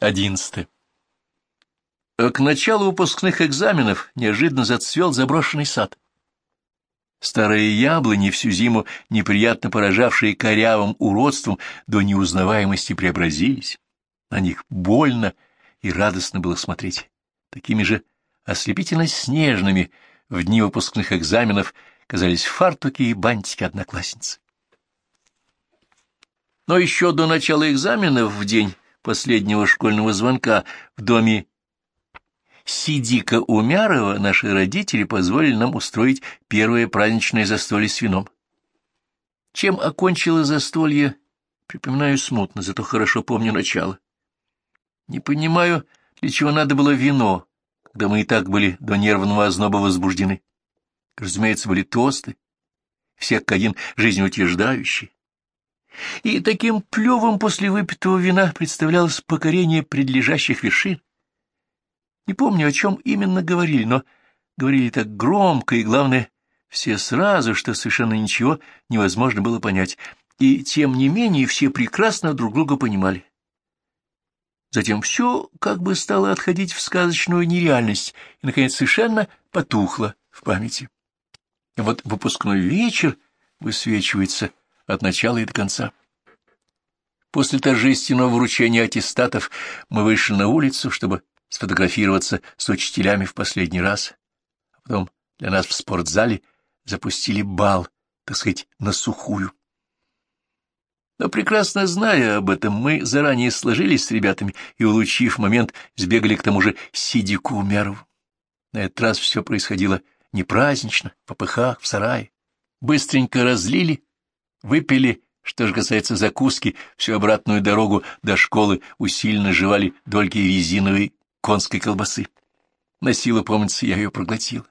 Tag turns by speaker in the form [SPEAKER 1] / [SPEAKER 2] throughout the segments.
[SPEAKER 1] 11. К началу выпускных экзаменов неожиданно зацвел заброшенный сад. Старые яблони, всю зиму неприятно поражавшие корявым уродством, до неузнаваемости преобразились. На них больно и радостно было смотреть. Такими же ослепительно снежными в дни выпускных экзаменов казались фартуки и бантики одноклассниц. Но еще до начала экзаменов в день последнего школьного звонка в доме Сидика Умярова наши родители позволили нам устроить первое праздничное застолье с вином. Чем окончилось застолье, припоминаю смутно, зато хорошо помню начало. Не понимаю, для чего надо было вино, когда мы и так были до нервного озноба возбуждены. Разумеется, были тосты, все как один жизнеутверждающие. И таким плевым после выпитого вина представлялось покорение предлежащих вершин. Не помню, о чем именно говорили, но говорили так громко и, главное, все сразу, что совершенно ничего невозможно было понять. И, тем не менее, все прекрасно друг друга понимали. Затем все как бы стало отходить в сказочную нереальность и, наконец, совершенно потухло в памяти. вот выпускной вечер высвечивается от начала и до конца. После торжественного вручения аттестатов мы вышли на улицу, чтобы сфотографироваться с учителями в последний раз, а потом для нас в спортзале запустили бал, так сказать, на сухую. Но прекрасно зная об этом, мы заранее сложились с ребятами и, улучив момент, сбегали к тому же Сидику Умярову. На этот раз все происходило не празднично, в попыхах, в сарае. Быстренько разлили, выпили что же касается закуски, всю обратную дорогу до школы усиленно жевали дольки резиновой конской колбасы. На силу, помнится, я ее проглотил.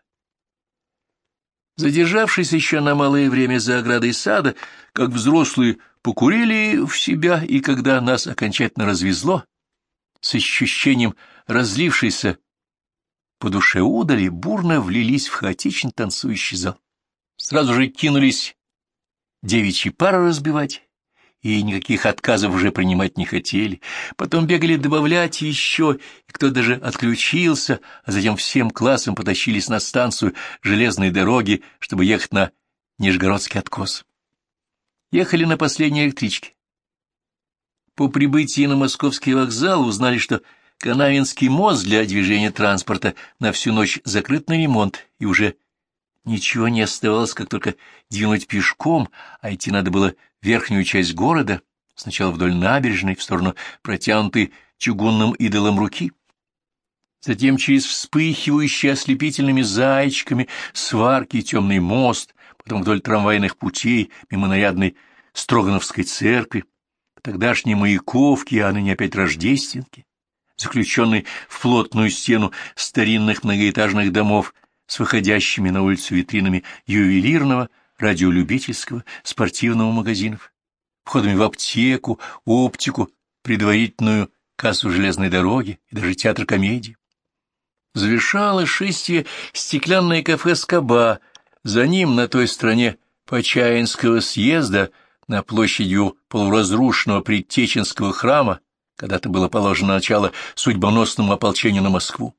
[SPEAKER 1] Задержавшись еще на малое время за оградой сада, как взрослые покурили в себя, и когда нас окончательно развезло, с ощущением разлившейся по душе удали, бурно влились в хаотично танцующий зал. Сразу же кинулись девичьи пары разбивать, и никаких отказов уже принимать не хотели. Потом бегали добавлять еще, и кто даже отключился, а затем всем классом потащились на станцию железной дороги, чтобы ехать на Нижегородский откос. Ехали на последней электричке. По прибытии на московский вокзал узнали, что Канавинский мост для движения транспорта на всю ночь закрыт на ремонт и уже Ничего не оставалось, как только двинуть пешком, а идти надо было верхнюю часть города, сначала вдоль набережной, в сторону протянутой чугунным идолом руки, затем через вспыхивающие ослепительными зайчиками сварки темный мост, потом вдоль трамвайных путей, мимо нарядной Строгановской церкви, тогдашней Маяковки, а ныне опять Рождественки, заключенной в плотную стену старинных многоэтажных домов, с выходящими на улицу витринами ювелирного, радиолюбительского, спортивного магазинов, входами в аптеку, оптику, предварительную кассу железной дороги и даже театр комедии. Завершало шествие стеклянное кафе «Скоба», за ним на той стороне Почаинского съезда на площади полуразрушенного предтеченского храма когда-то было положено начало судьбоносному ополчению на Москву.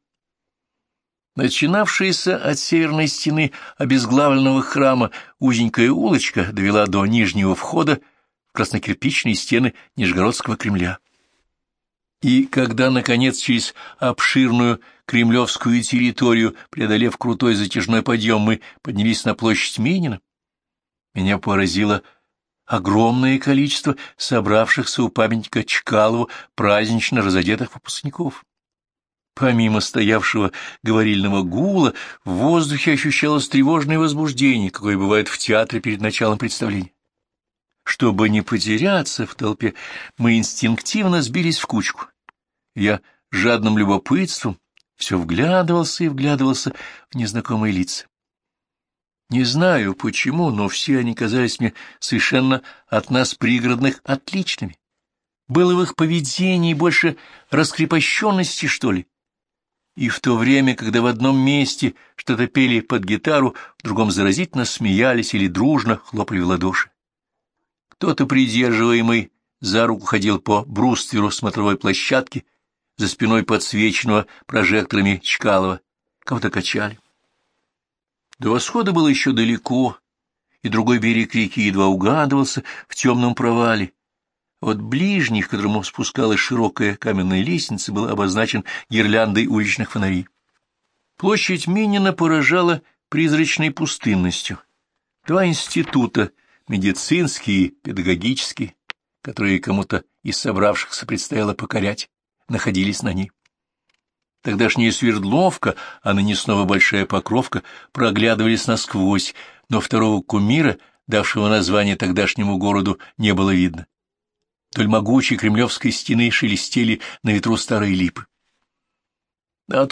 [SPEAKER 1] Начинавшаяся от северной стены обезглавленного храма узенькая улочка довела до нижнего входа в краснокирпичные стены Нижегородского Кремля. И когда, наконец, через обширную кремлевскую территорию, преодолев крутой затяжной подъем, мы поднялись на площадь Минина, меня поразило огромное количество собравшихся у памятника Чкалову празднично разодетых выпускников. Помимо стоявшего говорильного гула, в воздухе ощущалось тревожное возбуждение, какое бывает в театре перед началом представления. Чтобы не потеряться в толпе, мы инстинктивно сбились в кучку. Я жадным любопытством все вглядывался и вглядывался в незнакомые лица. Не знаю почему, но все они казались мне совершенно от нас пригородных отличными. Было в их поведении больше раскрепощенности, что ли, и в то время, когда в одном месте что-то пели под гитару, в другом заразительно смеялись или дружно хлопали в ладоши. Кто-то, придерживаемый, за руку ходил по брустверу смотровой площадки, за спиной подсвеченного прожекторами Чкалова, кого-то качали. До восхода было еще далеко, и другой берег реки едва угадывался в темном провале. От ближних, к которому спускалась широкая каменная лестница, был обозначен гирляндой уличных фонарей. Площадь Минина поражала призрачной пустынностью. Два института, медицинский и педагогический, которые кому-то из собравшихся предстояло покорять, находились на ней. Тогдашняя Свердловка, а ныне снова Большая Покровка, проглядывались насквозь, но второго кумира, давшего название тогдашнему городу, не было видно. Вдоль могучей кремлевской стены шелестели на ветру старые липы. На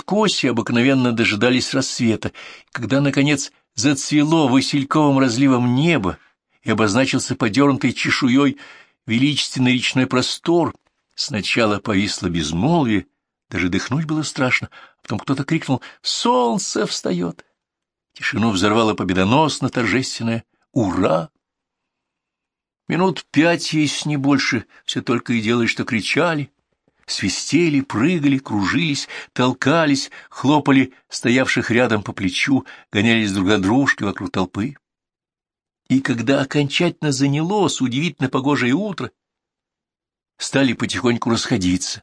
[SPEAKER 1] обыкновенно дожидались рассвета, когда, наконец, зацвело васильковым разливом небо и обозначился подернутой чешуей величественный речной простор, сначала повисло безмолвие, даже дыхнуть было страшно, а потом кто-то крикнул «Солнце встает!» Тишину взорвало победоносно торжественное «Ура!». Минут пять, есть не больше, все только и делали, что кричали, свистели, прыгали, кружились, толкались, хлопали стоявших рядом по плечу, гонялись друг от дружки вокруг толпы. И когда окончательно занялось удивительно погожее утро, стали потихоньку расходиться.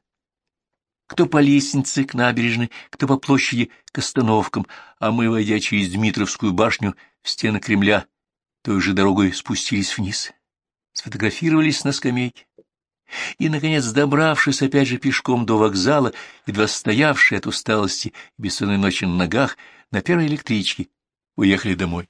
[SPEAKER 1] Кто по лестнице к набережной, кто по площади к остановкам, а мы, войдя через Дмитровскую башню в стены Кремля, той же дорогой спустились вниз, сфотографировались на скамейке. И, наконец, добравшись опять же пешком до вокзала, едва стоявшие от усталости и бессонной ночи на ногах, на первой электричке уехали домой.